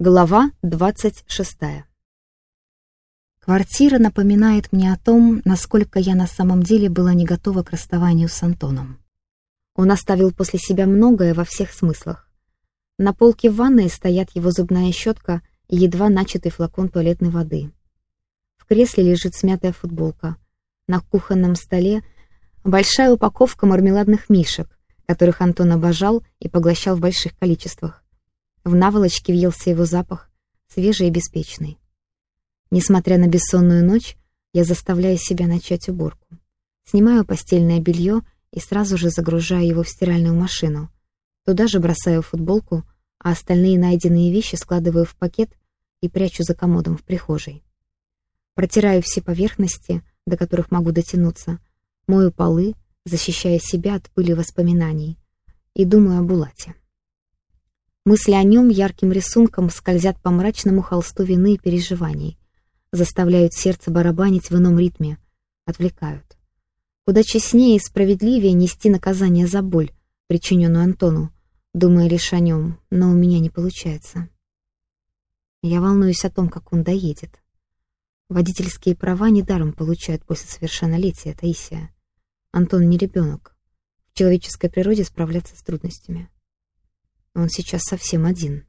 Глава 26. Квартира напоминает мне о том, насколько я на самом деле была не готова к расставанию с Антоном. Он оставил после себя многое во всех смыслах. На полке в ванной стоят его зубная щетка и едва начатый флакон туалетной воды. В кресле лежит смятая футболка. На кухонном столе большая упаковка мармеладных мишек, которых Антон обожал и поглощал в больших количествах. В наволочке въелся его запах, свежий и беспечный. Несмотря на бессонную ночь, я заставляю себя начать уборку. Снимаю постельное белье и сразу же загружаю его в стиральную машину. Туда же бросаю футболку, а остальные найденные вещи складываю в пакет и прячу за комодом в прихожей. Протираю все поверхности, до которых могу дотянуться, мою полы, защищая себя от пыли воспоминаний, и думаю о Булате. Мысли о нем ярким рисунком скользят по мрачному холсту вины и переживаний, заставляют сердце барабанить в ином ритме, отвлекают. Куда честнее и справедливее нести наказание за боль, причиненную Антону, думая лишь о нем, но у меня не получается. Я волнуюсь о том, как он доедет. Водительские права недаром получают после совершеннолетия, Таисия. Антон не ребенок. В человеческой природе справляться с трудностями. Он сейчас совсем один.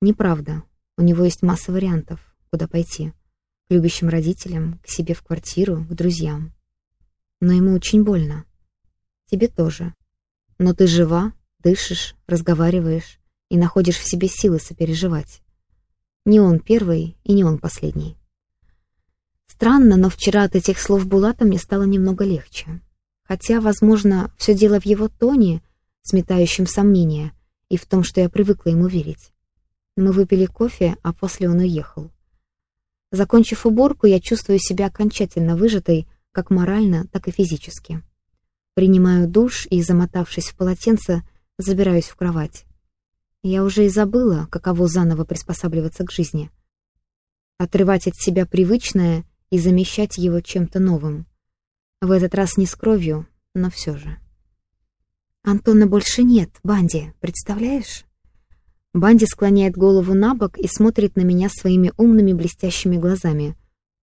Неправда. У него есть масса вариантов, куда пойти. К любящим родителям, к себе в квартиру, к друзьям. Но ему очень больно. Тебе тоже. Но ты жива, дышишь, разговариваешь и находишь в себе силы сопереживать. Не он первый и не он последний. Странно, но вчера от этих слов Булата мне стало немного легче. Хотя, возможно, все дело в его тоне, сметающем сомнения, и в том, что я привыкла ему верить. Мы выпили кофе, а после он уехал. Закончив уборку, я чувствую себя окончательно выжатой, как морально, так и физически. Принимаю душ и, замотавшись в полотенце, забираюсь в кровать. Я уже и забыла, каково заново приспосабливаться к жизни. Отрывать от себя привычное и замещать его чем-то новым. В этот раз не с кровью, но все же. Антона больше нет, Банди, представляешь? Банди склоняет голову на бок и смотрит на меня своими умными блестящими глазами.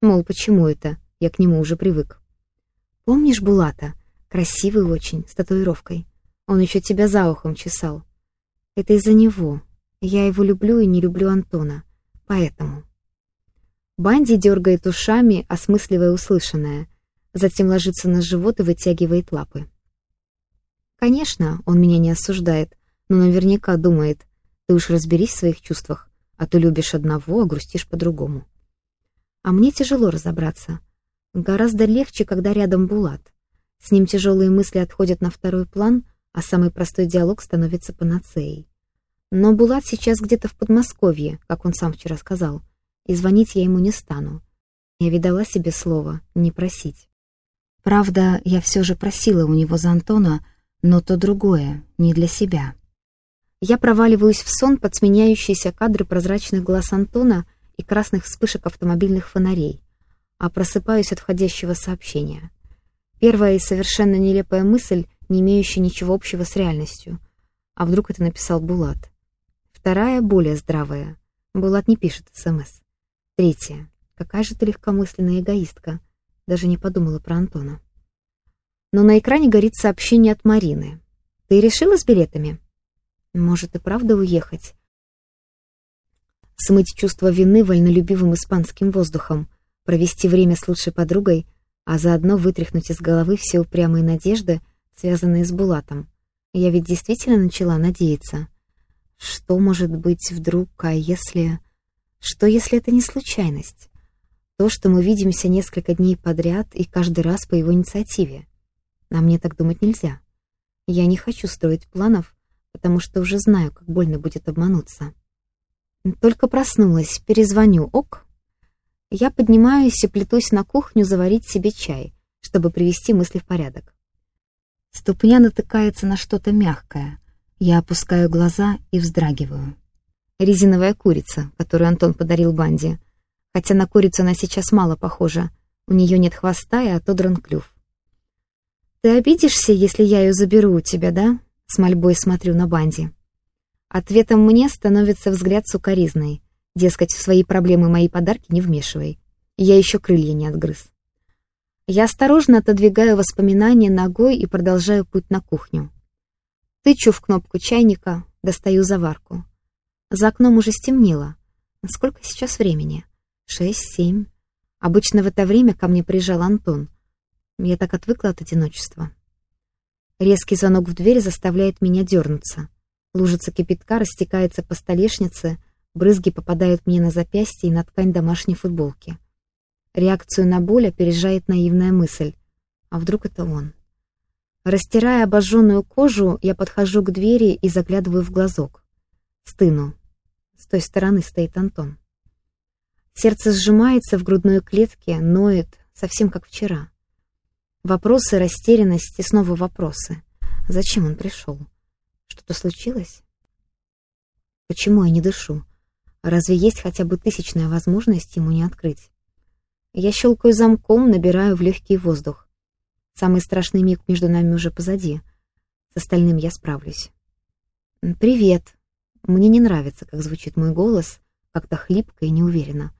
Мол, почему это? Я к нему уже привык. Помнишь Булата? Красивый очень, с татуировкой. Он еще тебя за ухом чесал. Это из-за него. Я его люблю и не люблю Антона. Поэтому. Банди дергает ушами, осмысливая услышанное. Затем ложится на живот и вытягивает лапы. Конечно, он меня не осуждает, но наверняка думает, ты уж разберись в своих чувствах, а то любишь одного, а грустишь по-другому. А мне тяжело разобраться. Гораздо легче, когда рядом Булат. С ним тяжелые мысли отходят на второй план, а самый простой диалог становится панацеей. Но Булат сейчас где-то в Подмосковье, как он сам вчера сказал, и звонить я ему не стану. Я видала себе слово «не просить». Правда, я все же просила у него за Антона, но то другое, не для себя. Я проваливаюсь в сон под сменяющиеся кадры прозрачных глаз Антона и красных вспышек автомобильных фонарей, а просыпаюсь от входящего сообщения. Первая и совершенно нелепая мысль, не имеющая ничего общего с реальностью. А вдруг это написал Булат? Вторая, более здравая. Булат не пишет СМС. Третья. Какая же ты легкомысленная эгоистка. Даже не подумала про Антона но на экране горит сообщение от Марины. «Ты решила с билетами?» «Может и правда уехать?» Смыть чувство вины вольнолюбивым испанским воздухом, провести время с лучшей подругой, а заодно вытряхнуть из головы все упрямые надежды, связанные с Булатом. Я ведь действительно начала надеяться. Что может быть вдруг, а если... Что если это не случайность? То, что мы видимся несколько дней подряд и каждый раз по его инициативе. А мне так думать нельзя. Я не хочу строить планов, потому что уже знаю, как больно будет обмануться. Только проснулась, перезвоню, ок? Я поднимаюсь и плетусь на кухню заварить себе чай, чтобы привести мысли в порядок. Ступня натыкается на что-то мягкое. Я опускаю глаза и вздрагиваю. Резиновая курица, которую Антон подарил банде. Хотя на курицу она сейчас мало похожа. У нее нет хвоста и отодран клюв. «Ты обидишься, если я ее заберу у тебя, да?» С мольбой смотрю на Банди. Ответом мне становится взгляд сукоризный. Дескать, в свои проблемы мои подарки не вмешивай. Я еще крылья не отгрыз. Я осторожно отодвигаю воспоминания ногой и продолжаю путь на кухню. Тычу в кнопку чайника, достаю заварку. За окном уже стемнело. Сколько сейчас времени? Шесть, семь. Обычно в это время ко мне приезжал Антон. Я так отвыкла от одиночества. Резкий звонок в дверь заставляет меня дернуться. Лужица кипятка растекается по столешнице, брызги попадают мне на запястье и на ткань домашней футболки. Реакцию на боль опережает наивная мысль. А вдруг это он? Растирая обожженную кожу, я подхожу к двери и заглядываю в глазок. Стыну. С той стороны стоит Антон. Сердце сжимается в грудной клетке, ноет, совсем как вчера. Вопросы, растерянность и снова вопросы. Зачем он пришел? Что-то случилось? Почему я не дышу? Разве есть хотя бы тысячная возможность ему не открыть? Я щелкаю замком, набираю в легкий воздух. Самый страшный миг между нами уже позади. С остальным я справлюсь. «Привет». Мне не нравится, как звучит мой голос, как-то хлипко и неуверенно.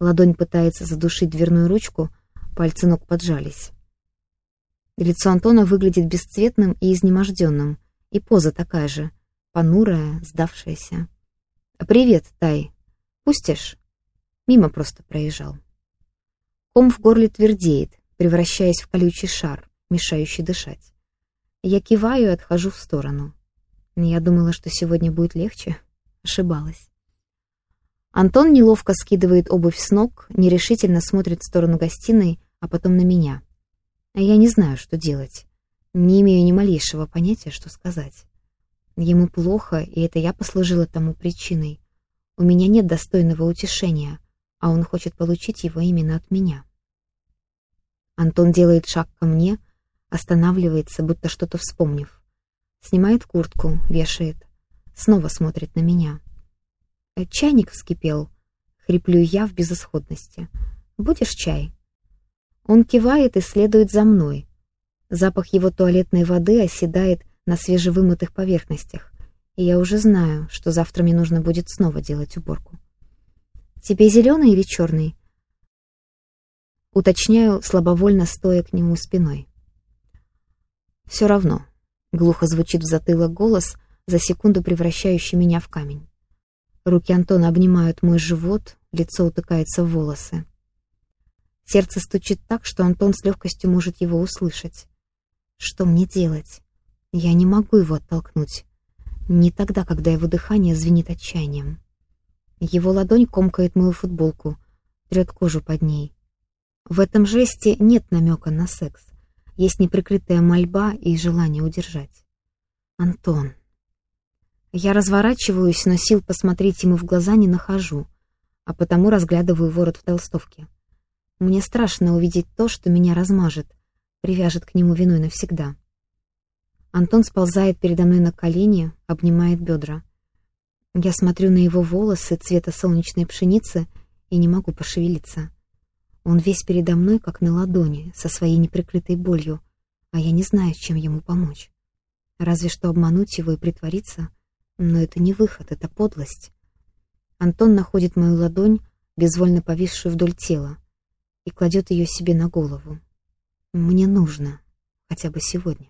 Ладонь пытается задушить дверную ручку, пальцы ног поджались. Лицо Антона выглядит бесцветным и изнеможденным, и поза такая же, понурая, сдавшаяся. «Привет, Тай. Пустишь?» Мимо просто проезжал. Ком в горле твердеет, превращаясь в колючий шар, мешающий дышать. Я киваю и отхожу в сторону. Я думала, что сегодня будет легче. Ошибалась. Антон неловко скидывает обувь с ног, нерешительно смотрит в сторону гостиной, а потом на меня. А я не знаю, что делать. Не имею ни малейшего понятия, что сказать. Ему плохо, и это я послужила тому причиной. У меня нет достойного утешения, а он хочет получить его именно от меня. Антон делает шаг ко мне, останавливается, будто что-то вспомнив. Снимает куртку, вешает. Снова смотрит на меня. «Э, «Чайник вскипел», — хриплю я в безысходности. «Будешь чай?» Он кивает и следует за мной. Запах его туалетной воды оседает на свежевымытых поверхностях, и я уже знаю, что завтра мне нужно будет снова делать уборку. Тебе зеленый или черный?» Уточняю, слабовольно стоя к нему спиной. «Все равно», — глухо звучит в затылок голос, за секунду превращающий меня в камень. Руки Антона обнимают мой живот, лицо утыкается в волосы. Сердце стучит так, что Антон с легкостью может его услышать. Что мне делать? Я не могу его оттолкнуть. Не тогда, когда его дыхание звенит отчаянием. Его ладонь комкает мою футболку, трет кожу под ней. В этом жесте нет намека на секс. Есть неприкрытая мольба и желание удержать. Антон. Я разворачиваюсь, но сил посмотреть ему в глаза не нахожу, а потому разглядываю ворот в толстовке. Мне страшно увидеть то, что меня размажет, привяжет к нему виной навсегда. Антон сползает передо мной на колени, обнимает бедра. Я смотрю на его волосы цвета солнечной пшеницы и не могу пошевелиться. Он весь передо мной, как на ладони, со своей неприкрытой болью, а я не знаю, чем ему помочь. Разве что обмануть его и притвориться, но это не выход, это подлость. Антон находит мою ладонь, безвольно повисшую вдоль тела, и кладет ее себе на голову. Мне нужно, хотя бы сегодня.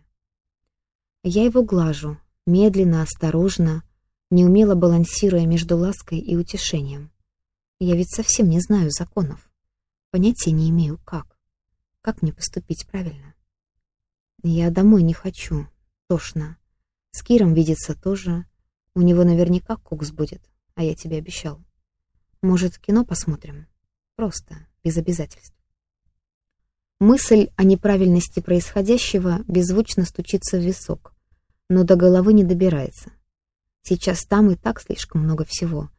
Я его глажу, медленно, осторожно, неумело балансируя между лаской и утешением. Я ведь совсем не знаю законов. Понятия не имею, как. Как мне поступить правильно? Я домой не хочу. Тошно. С Киром видеться тоже. У него наверняка кокс будет, а я тебе обещал. Может, кино посмотрим? Просто, без обязательств. Мысль о неправильности происходящего беззвучно стучится в висок, но до головы не добирается. Сейчас там и так слишком много всего.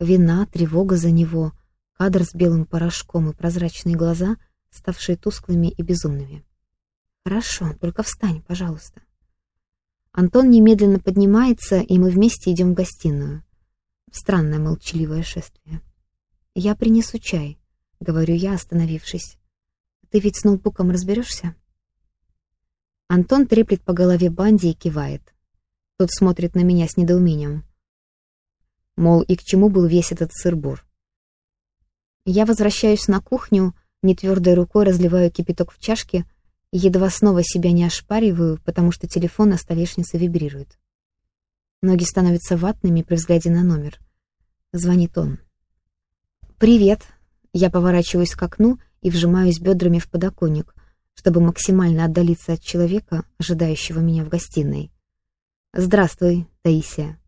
Вина, тревога за него, кадр с белым порошком и прозрачные глаза, ставшие тусклыми и безумными. «Хорошо, только встань, пожалуйста». Антон немедленно поднимается, и мы вместе идем в гостиную. Странное молчаливое шествие. «Я принесу чай», — говорю я, остановившись. «Ты ведь с ноутбуком разберешься?» Антон треплет по голове Банди и кивает. Тот смотрит на меня с недоумением. Мол, и к чему был весь этот сырбор. Я возвращаюсь на кухню, нетвердой рукой разливаю кипяток в чашке и едва снова себя не ошпариваю, потому что телефон на столешнице вибрирует. Ноги становятся ватными при взгляде на номер. Звонит он. «Привет!» Я поворачиваюсь к окну и вжимаюсь бедрами в подоконник, чтобы максимально отдалиться от человека, ожидающего меня в гостиной. «Здравствуй, Таисия.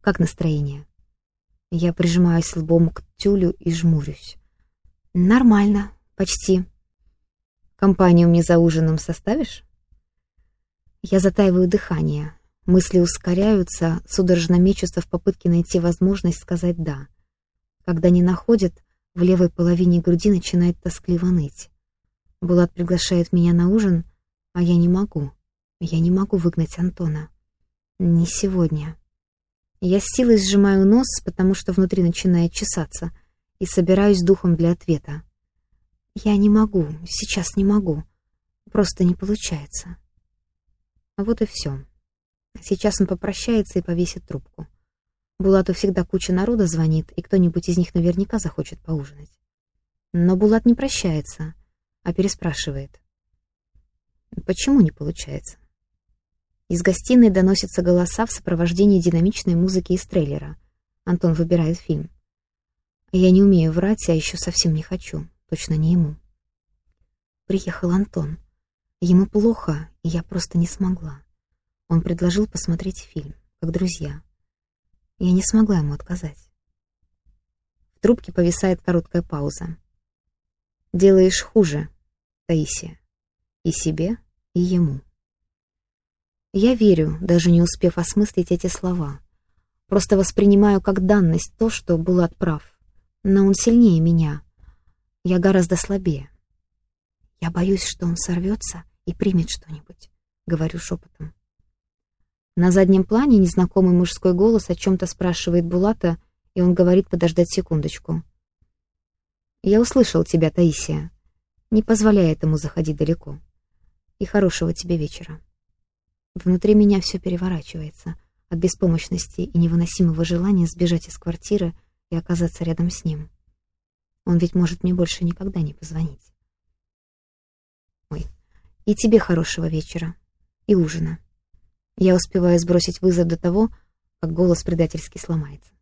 Как настроение?» Я прижимаюсь лбом к тюлю и жмурюсь. «Нормально, почти. Компанию мне за ужином составишь?» Я затаиваю дыхание. Мысли ускоряются, судорожно мечутся в попытке найти возможность сказать «да». Когда не находят, в левой половине груди начинает тоскливо ныть. Булат приглашает меня на ужин, а я не могу. Я не могу выгнать Антона. Не сегодня. Я с силой сжимаю нос, потому что внутри начинает чесаться, и собираюсь духом для ответа. Я не могу, сейчас не могу. Просто не получается. Вот и все. Сейчас он попрощается и повесит трубку. Булату всегда куча народа звонит, и кто-нибудь из них наверняка захочет поужинать. Но Булат не прощается а переспрашивает. Почему не получается? Из гостиной доносятся голоса в сопровождении динамичной музыки из трейлера. Антон выбирает фильм. Я не умею врать, а еще совсем не хочу. Точно не ему. Приехал Антон. Ему плохо, и я просто не смогла. Он предложил посмотреть фильм, как друзья. Я не смогла ему отказать. В трубке повисает короткая пауза. Делаешь хуже, Таисия. И себе, и ему. Я верю, даже не успев осмыслить эти слова. Просто воспринимаю как данность то, что Булат прав. Но он сильнее меня. Я гораздо слабее. Я боюсь, что он сорвется и примет что-нибудь, говорю шепотом. На заднем плане незнакомый мужской голос о чем-то спрашивает Булата, и он говорит подождать секундочку. «Я услышал тебя, Таисия. Не позволяй этому заходить далеко. И хорошего тебе вечера». Внутри меня все переворачивается от беспомощности и невыносимого желания сбежать из квартиры и оказаться рядом с ним. Он ведь может мне больше никогда не позвонить. Ой, и тебе хорошего вечера. И ужина. Я успеваю сбросить вызов до того, как голос предательски сломается.